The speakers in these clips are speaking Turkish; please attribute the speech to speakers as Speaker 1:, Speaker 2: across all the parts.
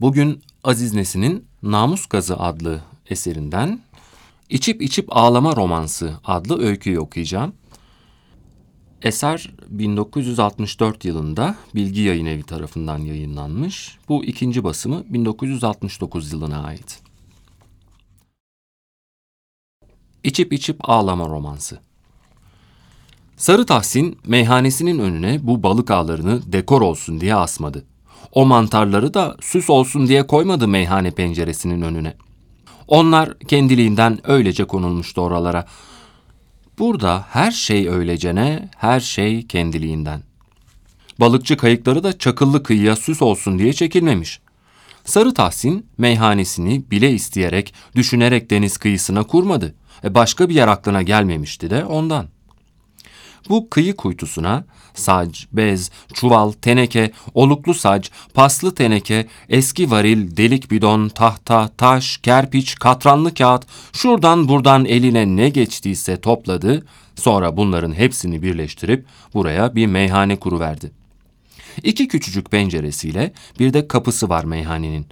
Speaker 1: Bugün Aziz Nesin'in Namus Gazı adlı eserinden İçip İçip Ağlama Romansı adlı öyküyü okuyacağım. Eser 1964 yılında Bilgi Yayın Evi tarafından yayınlanmış. Bu ikinci basımı 1969 yılına ait. İçip İçip Ağlama Romansı Sarı Tahsin meyhanesinin önüne bu balık ağlarını dekor olsun diye asmadı. O mantarları da süs olsun diye koymadı meyhane penceresinin önüne. Onlar kendiliğinden öylece konulmuştu oralara. Burada her şey öylecene, her şey kendiliğinden. Balıkçı kayıkları da çakıllı kıyıya süs olsun diye çekilmemiş. Sarı Tahsin meyhanesini bile isteyerek, düşünerek deniz kıyısına kurmadı. E başka bir yer aklına gelmemişti de ondan. Bu kıyı kuytusuna sac, bez, çuval, teneke, oluklu sac, paslı teneke, eski varil, delik bidon, tahta, taş, kerpiç, katranlı kağıt, şuradan buradan eline ne geçtiyse topladı, sonra bunların hepsini birleştirip buraya bir meyhane kuruverdi. İki küçücük penceresiyle bir de kapısı var meyhanenin.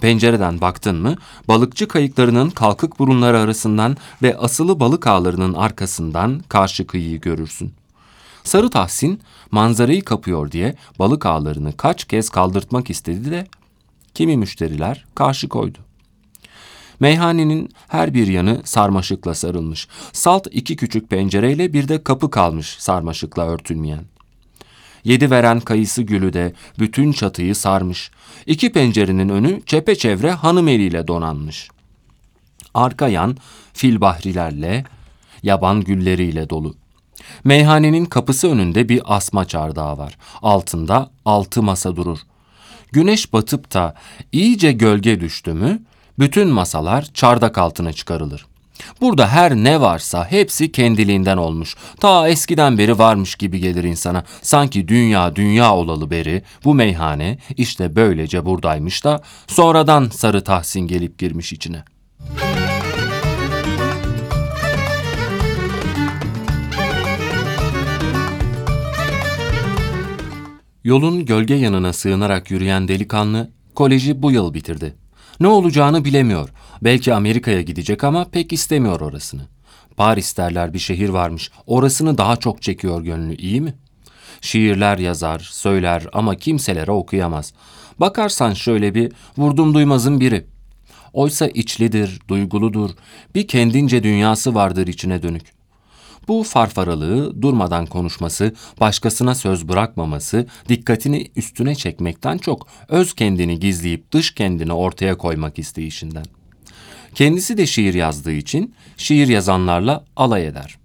Speaker 1: Pencereden baktın mı balıkçı kayıklarının kalkık burunları arasından ve asılı balık ağlarının arkasından karşı kıyıyı görürsün. Sarı Tahsin manzarayı kapıyor diye balık ağlarını kaç kez kaldırtmak istedi de kimi müşteriler karşı koydu. Meyhanenin her bir yanı sarmaşıkla sarılmış. Salt iki küçük pencereyle bir de kapı kalmış sarmaşıkla örtülmeyen. Yedi veren kayısı gülü de bütün çatıyı sarmış. İki pencerenin önü çepeçevre hanım eliyle donanmış. Arka yan fil bahrilerle, yaban gülleriyle dolu. Meyhanenin kapısı önünde bir asma çardağı var. Altında altı masa durur. Güneş batıp da iyice gölge düştü mü, bütün masalar çardak altına çıkarılır. Burada her ne varsa hepsi kendiliğinden olmuş. Ta eskiden beri varmış gibi gelir insana. Sanki dünya dünya olalı beri bu meyhane işte böylece buradaymış da sonradan Sarı Tahsin gelip girmiş içine. Yolun gölge yanına sığınarak yürüyen delikanlı koleji bu yıl bitirdi. Ne olacağını bilemiyor. Belki Amerika'ya gidecek ama pek istemiyor orasını. Paris derler bir şehir varmış. Orasını daha çok çekiyor gönlü iyi mi? Şiirler yazar, söyler ama kimselere okuyamaz. Bakarsan şöyle bir vurdum duymazın biri. Oysa içlidir, duyguludur, bir kendince dünyası vardır içine dönük. Bu farfaralığı durmadan konuşması, başkasına söz bırakmaması, dikkatini üstüne çekmekten çok öz kendini gizleyip dış kendini ortaya koymak isteyişinden. Kendisi de şiir yazdığı için şiir yazanlarla alay eder.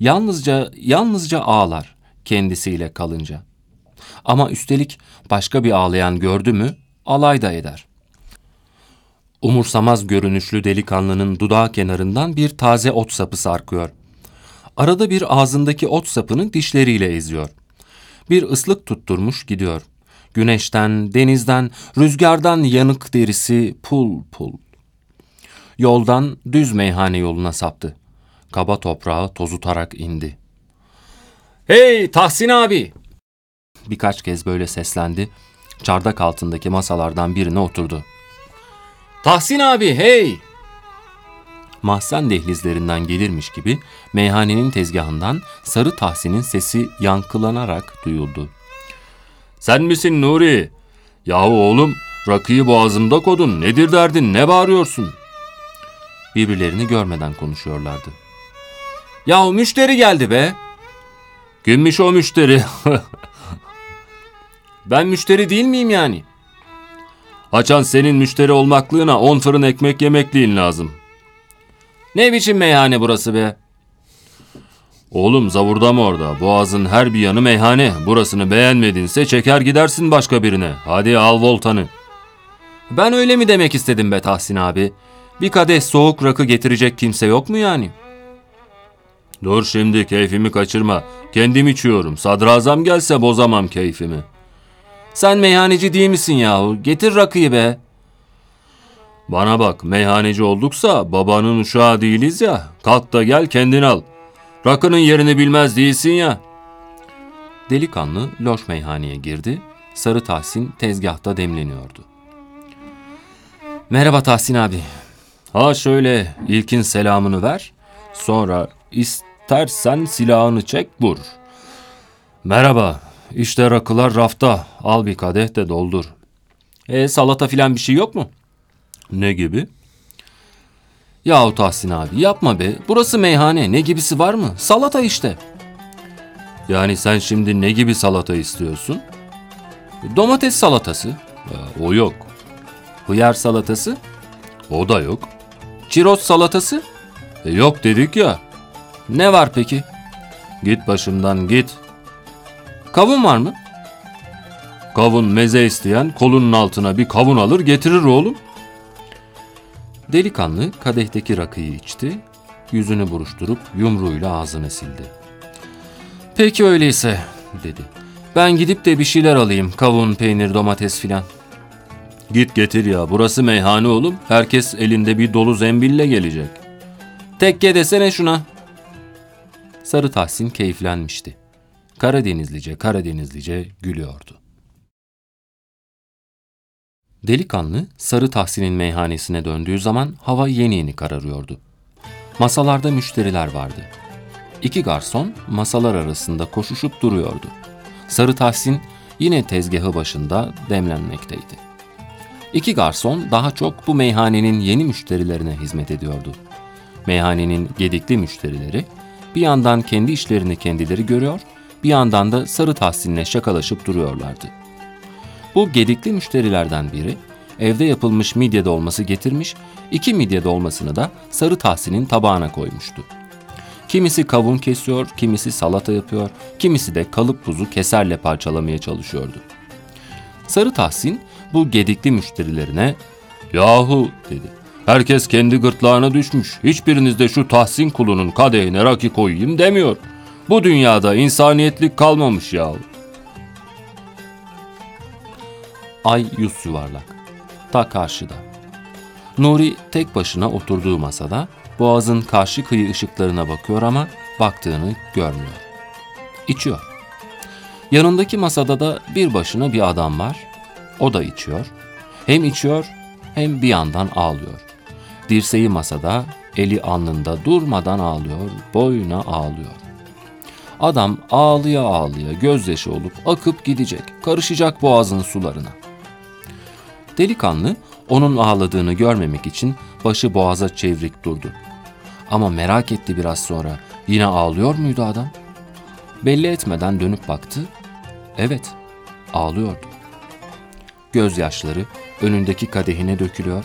Speaker 1: Yalnızca yalnızca ağlar kendisiyle kalınca. Ama üstelik başka bir ağlayan gördü mü alay da eder. Umursamaz görünüşlü delikanlının dudağı kenarından bir taze ot sapı sarkıyor. Arada bir ağzındaki ot sapını dişleriyle eziyor. Bir ıslık tutturmuş gidiyor. Güneşten, denizden, rüzgardan yanık derisi pul pul. Yoldan düz meyhane yoluna saptı. Kaba toprağı tozutarak indi. Hey Tahsin abi! Birkaç kez böyle seslendi. Çardak altındaki masalardan birine oturdu. Tahsin abi hey! Mahzen dehlizlerinden gelirmiş gibi meyhanenin tezgahından Sarı Tahsin'in sesi yankılanarak duyuldu. Sen misin Nuri? Yahu oğlum rakıyı boğazımda kodun nedir derdin ne bağırıyorsun? Birbirlerini görmeden konuşuyorlardı. Yahu müşteri geldi be. Kimmiş o müşteri? ben müşteri değil miyim yani? Açan senin müşteri olmaklığına on fırın ekmek yemekliğin lazım.'' Ne biçim meyhane burası be? Oğlum zavurdama orada. Boğazın her bir yanı meyhane. Burasını beğenmedinse çeker gidersin başka birine. Hadi al voltanı. Ben öyle mi demek istedim be Tahsin abi? Bir kadeh soğuk rakı getirecek kimse yok mu yani? Dur şimdi keyfimi kaçırma. Kendim içiyorum. Sadrazam gelse bozamam keyfimi. Sen meyhaneci değil misin yahu? Getir rakıyı be. Bana bak meyhaneci olduksa babanın uşağı değiliz ya. Kalk da gel kendin al. Rakının yerini bilmez değilsin ya. Delikanlı loş meyhaneye girdi. Sarı Tahsin tezgahta demleniyordu. Merhaba Tahsin abi. Ha şöyle ilkin selamını ver. Sonra istersen silahını çek vur. Merhaba. İşte rakılar rafta. Al bir kadeh de doldur. E salata filan bir şey yok mu? Ne gibi? Yahu Tahsin abi yapma be. Burası meyhane. Ne gibisi var mı? Salata işte. Yani sen şimdi ne gibi salata istiyorsun? Domates salatası. Ya, o yok. Hıyar salatası? O da yok. Çiroz salatası? E, yok dedik ya. Ne var peki? Git başımdan git. Kavun var mı? Kavun meze isteyen kolunun altına bir kavun alır getirir oğlum. Delikanlı kadehteki rakıyı içti, yüzünü buruşturup yumruğuyla ağzını sildi. Peki öyleyse dedi. Ben gidip de bir şeyler alayım. Kavun, peynir, domates filan. Git getir ya. Burası meyhane oğlum. Herkes elinde bir dolu zembille gelecek. Tekke desene şuna. Sarı Tahsin keyiflenmişti. Karadenizlice Karadenizlice gülüyordu. Delikanlı Sarı Tahsin'in meyhanesine döndüğü zaman hava yeni yeni kararıyordu. Masalarda müşteriler vardı. İki garson masalar arasında koşuşup duruyordu. Sarı Tahsin yine tezgahı başında demlenmekteydi. İki garson daha çok bu meyhanenin yeni müşterilerine hizmet ediyordu. Meyhanenin gedikli müşterileri bir yandan kendi işlerini kendileri görüyor, bir yandan da Sarı Tahsin'le şakalaşıp duruyorlardı. Bu gedikli müşterilerden biri evde yapılmış midye dolması getirmiş, iki midye dolmasını da Sarı Tahsin'in tabağına koymuştu. Kimisi kavun kesiyor, kimisi salata yapıyor, kimisi de kalıp buzu keserle parçalamaya çalışıyordu. Sarı Tahsin bu gedikli müşterilerine ''Yahu'' dedi. ''Herkes kendi gırtlağına düşmüş. Hiçbiriniz de şu Tahsin kulunun kadehine rakı koyayım demiyor. Bu dünyada insaniyetlik kalmamış yahu.'' Ay yüz yuvarlak. Ta karşıda. Nuri tek başına oturduğu masada boğazın karşı kıyı ışıklarına bakıyor ama baktığını görmüyor. İçiyor. Yanındaki masada da bir başına bir adam var. O da içiyor. Hem içiyor hem bir yandan ağlıyor. Dirseği masada, eli alnında durmadan ağlıyor, boyuna ağlıyor. Adam ağlıya ağlıya gözyaşı olup akıp gidecek, karışacak boğazın sularına. Delikanlı onun ağladığını görmemek için başı boğaza çevrik durdu. Ama merak etti biraz sonra. Yine ağlıyor muydu adam? Belli etmeden dönüp baktı. Evet, ağlıyordu. Gözyaşları önündeki kadehine dökülüyor.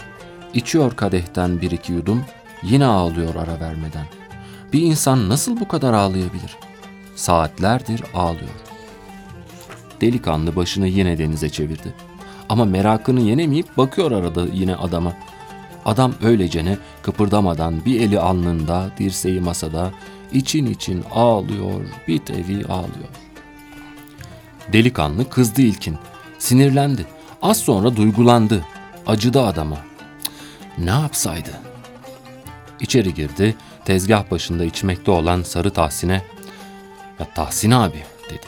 Speaker 1: İçiyor kadehten bir iki yudum, yine ağlıyor ara vermeden. Bir insan nasıl bu kadar ağlayabilir? Saatlerdir ağlıyor. Delikanlı başını yine denize çevirdi. Ama merakını yenemeyip bakıyor arada yine adama. Adam öylecene kıpırdamadan bir eli alnında, dirseği masada, için için ağlıyor, bir tevi ağlıyor. Delikanlı kızdı ilkin, sinirlendi. Az sonra duygulandı, acıdı adama. Ne yapsaydı? İçeri girdi, tezgah başında içmekte olan Sarı Tahsin'e, ''Ya Tahsin abi'' dedi.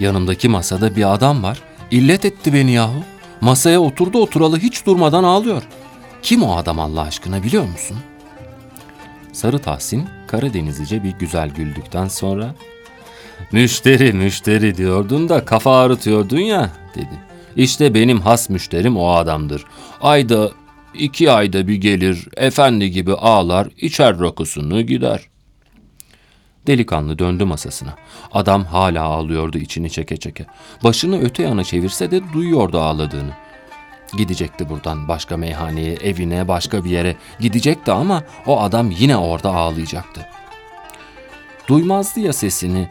Speaker 1: ''Yanımdaki masada bir adam var, illet etti beni yahu. Masaya oturdu oturalı hiç durmadan ağlıyor. Kim o adam Allah aşkına biliyor musun?'' Sarı Tahsin Karadenizlice bir güzel güldükten sonra ''Müşteri müşteri diyordun da kafa ağrıtıyordun ya'' dedi. İşte benim has müşterim o adamdır. Ayda iki ayda bir gelir, efendi gibi ağlar, içer rakısını gider. Delikanlı döndü masasına. Adam hala ağlıyordu içini çeke çeke. Başını öte yana çevirse de duyuyordu ağladığını. Gidecekti buradan başka meyhaneye, evine, başka bir yere gidecekti ama o adam yine orada ağlayacaktı. Duymazdı ya sesini.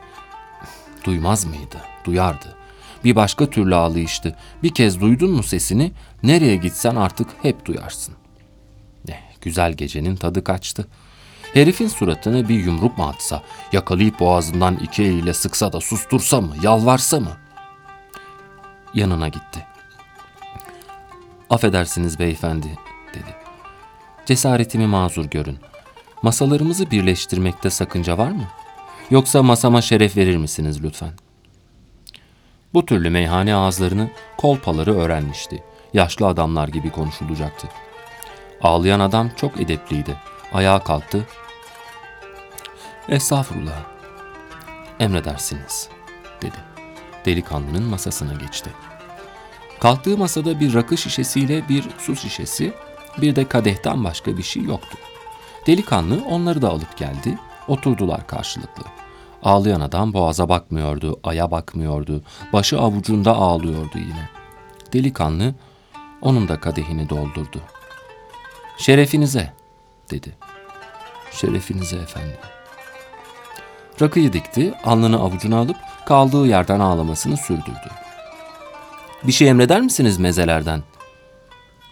Speaker 1: Duymaz mıydı? Duyardı. Bir başka türlü ağlayıştı. Bir kez duydun mu sesini, nereye gitsen artık hep duyarsın. Eh, güzel gecenin tadı kaçtı. Herifin suratını bir yumruk mu atsa, yakalayıp boğazından iki eliyle sıksa da sustursa mı, yalvarsa mı? Yanına gitti. Affedersiniz beyefendi, dedi. Cesaretimi mazur görün. Masalarımızı birleştirmekte sakınca var mı? Yoksa masama şeref verir misiniz lütfen? Bu türlü meyhane ağızlarını kolpaları öğrenmişti. Yaşlı adamlar gibi konuşulacaktı. Ağlayan adam çok edepliydi. Ayağa kalktı. Estağfurullah. Emredersiniz, dedi. Delikanlının masasına geçti. Kalktığı masada bir rakı şişesiyle bir su şişesi, bir de kadehten başka bir şey yoktu. Delikanlı onları da alıp geldi, oturdular karşılıklı. Ağlayan adam boğaza bakmıyordu, aya bakmıyordu, başı avucunda ağlıyordu yine. Delikanlı onun da kadehini doldurdu. Şerefinize, dedi. Şerefinize efendim. Rakıyı dikti, alnını avucuna alıp kaldığı yerden ağlamasını sürdürdü. Bir şey emreder misiniz mezelerden?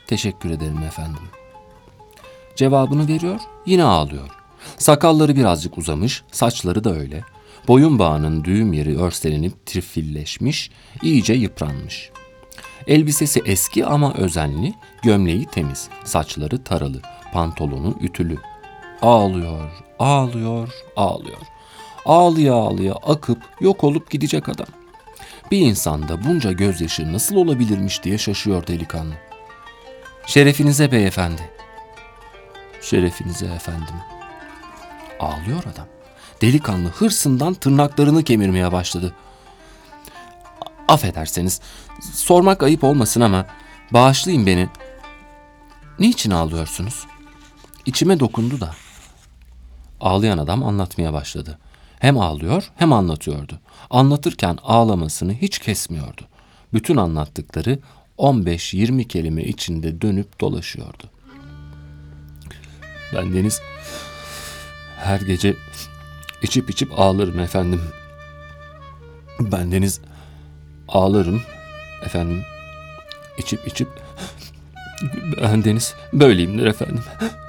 Speaker 1: Teşekkür ederim efendim. Cevabını veriyor, yine ağlıyor. Sakalları birazcık uzamış, saçları da öyle. Boyun bağının düğüm yeri örselenip trifilleşmiş, iyice yıpranmış. Elbisesi eski ama özenli, gömleği temiz, saçları taralı, pantolonu ütülü. Ağlıyor, ağlıyor, ağlıyor. Ağlıya ağlıya akıp yok olup gidecek adam. Bir insanda bunca gözyaşı nasıl olabilirmiş diye şaşıyor delikanlı. Şerefinize beyefendi. Şerefinize efendim. Ağlıyor adam. Delikanlı hırsından tırnaklarını kemirmeye başladı. Affederseniz, sormak ayıp olmasın ama bağışlayın beni. Niçin ağlıyorsunuz? İçime dokundu da. Ağlayan adam anlatmaya başladı. Hem ağlıyor hem anlatıyordu. Anlatırken ağlamasını hiç kesmiyordu. Bütün anlattıkları 15-20 kelime içinde dönüp dolaşıyordu. Ben Deniz her gece içip içip ağlarım efendim. Ben Deniz ağlarım efendim. İçip içip ben Deniz böyleyimdir efendim.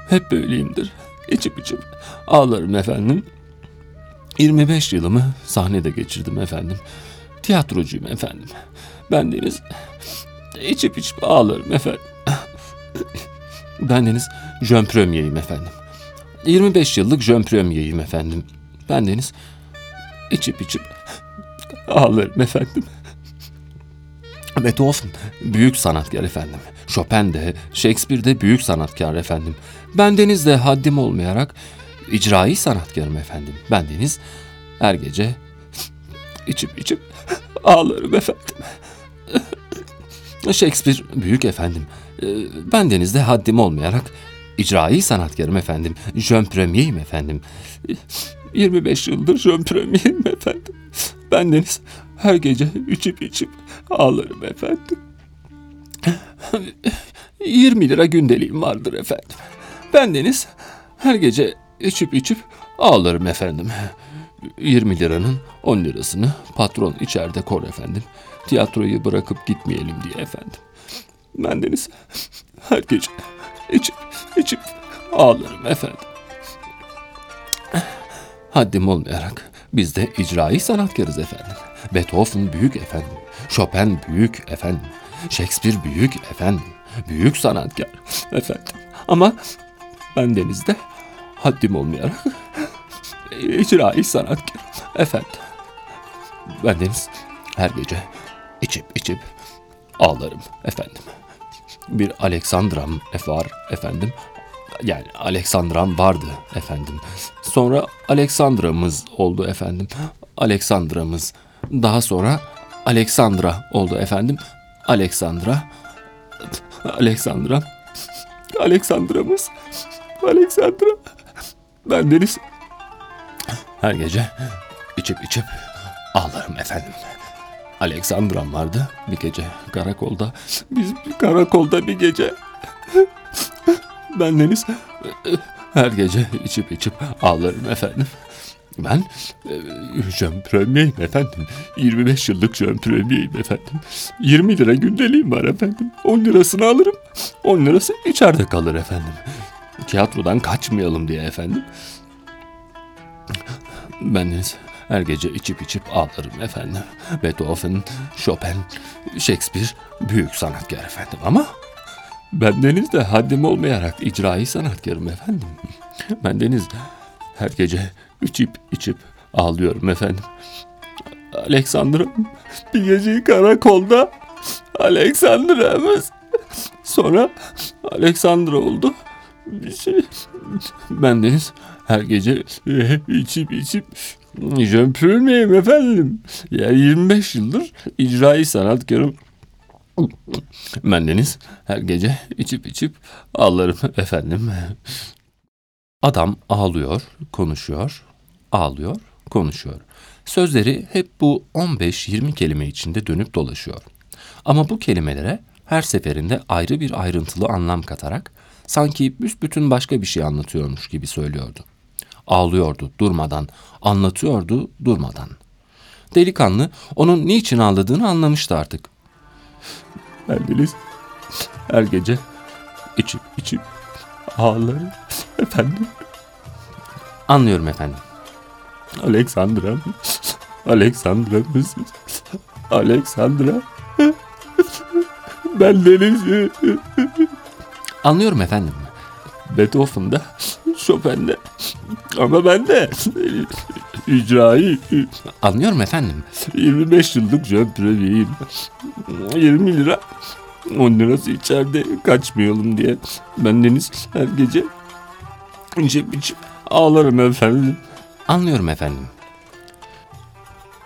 Speaker 1: Hep böyleyimdir. İçip içip ağlarım efendim. 25 yılımı sahnede geçirdim efendim. Tiyatrocuyum efendim. Ben Deniz içip içip ağlarım efendim. Ben Deniz Jön Premier'iyim efendim. 25 yıllık Jön Premier'iyim efendim. Ben Deniz içip içip ağlarım efendim. Beethoven büyük sanatkar efendim. Chopin de, Shakespeare de büyük sanatkar efendim. Ben Deniz de haddim olmayarak icrai sanatkarım efendim. Ben Deniz her gece içip içip ağlarım efendim. Shakespeare büyük efendim. Ben Deniz'de haddim olmayarak icrai sanatkarım efendim. Jön premier'im efendim. 25 yıldır jön premier'im efendim. Ben Deniz her gece içip içip ağlarım efendim. 20 lira gündeliğim vardır efendim. Ben Deniz her gece içip içip ağlarım efendim. 20 liranın 10 lirasını patron içeride kor efendim. Tiyatroyu bırakıp gitmeyelim diye efendim. Ben Deniz her gece içip içip ağlarım efendim. Haddim olmayarak biz de icrai sanatkarız efendim. Beethoven büyük efendim. Chopin büyük efendim. Shakespeare büyük efendim. Büyük sanatkar efendim. Ama ben denizde haddim olmayarak icrai sanatkar efendim. Ben deniz her gece içip içip ağlarım efendim. Bir Aleksandram var efendim. Yani Aleksandram vardı efendim. Sonra Aleksandramız oldu efendim. Aleksandramız. Daha sonra Aleksandra oldu efendim. Aleksandra. Aleksandra. Aleksandramız. Aleksandra. Ben Deniz. Her gece içip içip ağlarım efendim. Aleksandram vardı bir gece karakolda. Biz karakolda bir gece. Ben Deniz her gece içip içip ağlarım efendim. Ben e, Jean Premier'im efendim. 25 yıllık Jean Premier'im efendim. 20 lira gündeliğim var efendim. 10 lirasını alırım. 10 lirası içeride kalır efendim. Tiyatrodan kaçmayalım diye efendim. Bendeniz her gece içip içip ağlarım efendim. Beethoven, Chopin, Shakespeare büyük sanatkar efendim ama bendeniz de haddim olmayarak icrai sanatkarım efendim. Bendeniz her gece içip içip ağlıyorum efendim. Alexandra bir geceyi karakolda Alexandra'mız Sonra Alexandra oldu. Ben Deniz her gece içip içip jömpürmeyim efendim. Ya 25 yıldır icrai sanatkarım. Ben Deniz her gece içip içip ağlarım efendim. Adam ağlıyor, konuşuyor, ağlıyor, konuşuyor. Sözleri hep bu 15-20 kelime içinde dönüp dolaşıyor. Ama bu kelimelere her seferinde ayrı bir ayrıntılı anlam katarak sanki büsbütün başka bir şey anlatıyormuş gibi söylüyordu. Ağlıyordu durmadan, anlatıyordu durmadan. Delikanlı onun niçin ağladığını anlamıştı artık. Bendeniz her gece içip içip ağlarım efendim. Anlıyorum efendim. Alexandra. Alexandra mısın? Alexandra. Ben Deniz. Anlıyorum efendim. Beethoven'da, Chopin'de ama ben de icrayı anlıyorum efendim. 25 yıllık jöpreviyim. 20 lira 10 lirası içeride kaçmayalım diye. Ben Deniz her gece içip içip ağlarım efendim. Anlıyorum efendim.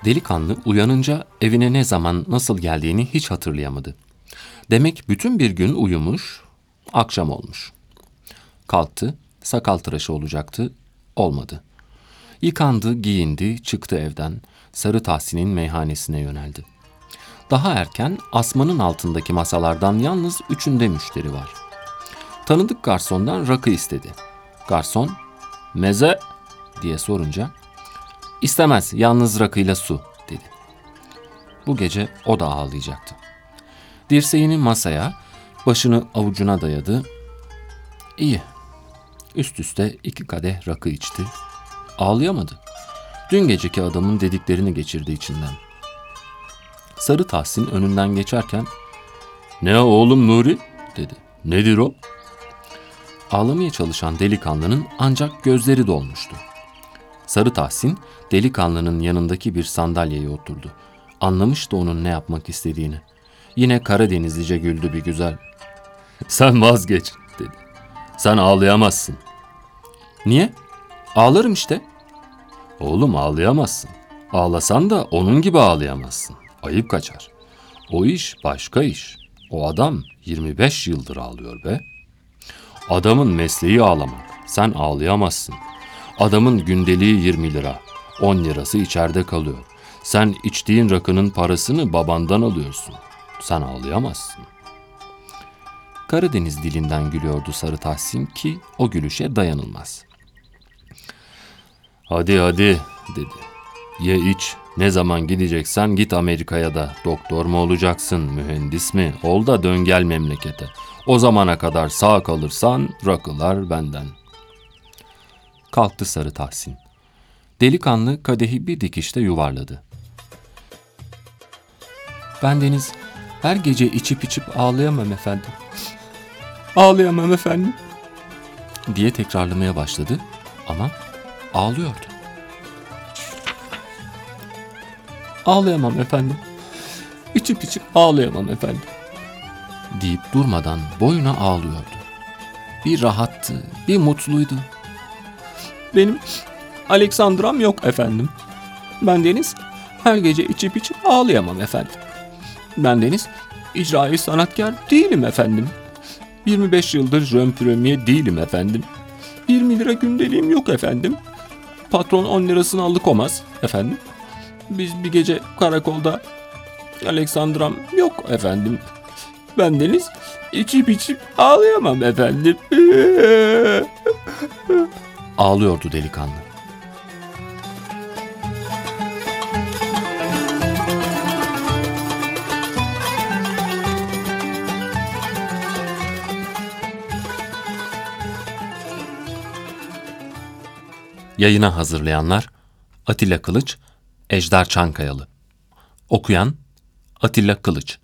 Speaker 1: Delikanlı uyanınca evine ne zaman nasıl geldiğini hiç hatırlayamadı. Demek bütün bir gün uyumuş, akşam olmuş. Kalktı, sakal tıraşı olacaktı, olmadı. Yıkandı, giyindi, çıktı evden, Sarı Tahsin'in meyhanesine yöneldi. Daha erken asmanın altındaki masalardan yalnız üçünde müşteri var. Tanıdık garsondan rakı istedi. Garson, meze diye sorunca, istemez yalnız rakıyla su dedi. Bu gece o da ağlayacaktı. Dirseğini masaya, başını avucuna dayadı. İyi. Üst üste iki kadeh rakı içti. Ağlayamadı. Dün geceki adamın dediklerini geçirdi içinden. Sarı Tahsin önünden geçerken ''Ne oğlum Nuri?'' dedi. ''Nedir o?'' Ağlamaya çalışan delikanlının ancak gözleri dolmuştu. Sarı Tahsin delikanlının yanındaki bir sandalyeye oturdu. Anlamıştı onun ne yapmak istediğini. Yine Karadenizlice güldü bir güzel. Sen vazgeç dedi. Sen ağlayamazsın. Niye? Ağlarım işte. Oğlum ağlayamazsın. Ağlasan da onun gibi ağlayamazsın. Ayıp kaçar. O iş başka iş. O adam 25 yıldır ağlıyor be. Adamın mesleği ağlamak. Sen ağlayamazsın. Adamın gündeliği 20 lira. 10 lirası içeride kalıyor. Sen içtiğin rakının parasını babandan alıyorsun. Sen ağlayamazsın. Karadeniz dilinden gülüyordu Sarı Tahsin ki o gülüşe dayanılmaz. Hadi hadi dedi. Ye iç. Ne zaman gideceksen git Amerika'ya da. Doktor mu olacaksın, mühendis mi? Ol da dön gel memlekete. O zamana kadar sağ kalırsan rakılar benden. Kalktı Sarı Tahsin. Delikanlı kadehi bir dikişte yuvarladı. Ben Deniz her gece içip içip ağlayamam efendim. Ağlayamam efendim. Diye tekrarlamaya başladı ama ağlıyordu. Ağlayamam efendim. İçip içip ağlayamam efendim. Deyip durmadan boyuna ağlıyordu. Bir rahattı, bir mutluydu. Benim Aleksandram yok efendim. Ben Deniz her gece içip içip ağlayamam efendim. Ben Deniz icrayı sanatkar değilim efendim. 25 yıldır jön premier değilim efendim. 20 lira gündeliğim yok efendim. Patron 10 lirasını alıkomaz efendim. Biz bir gece karakolda Aleksandram yok efendim. Ben Deniz içip içip ağlayamam efendim. Ağlıyordu delikanlı. Yayına hazırlayanlar Atilla Kılıç, Ejder Çankayalı. Okuyan Atilla Kılıç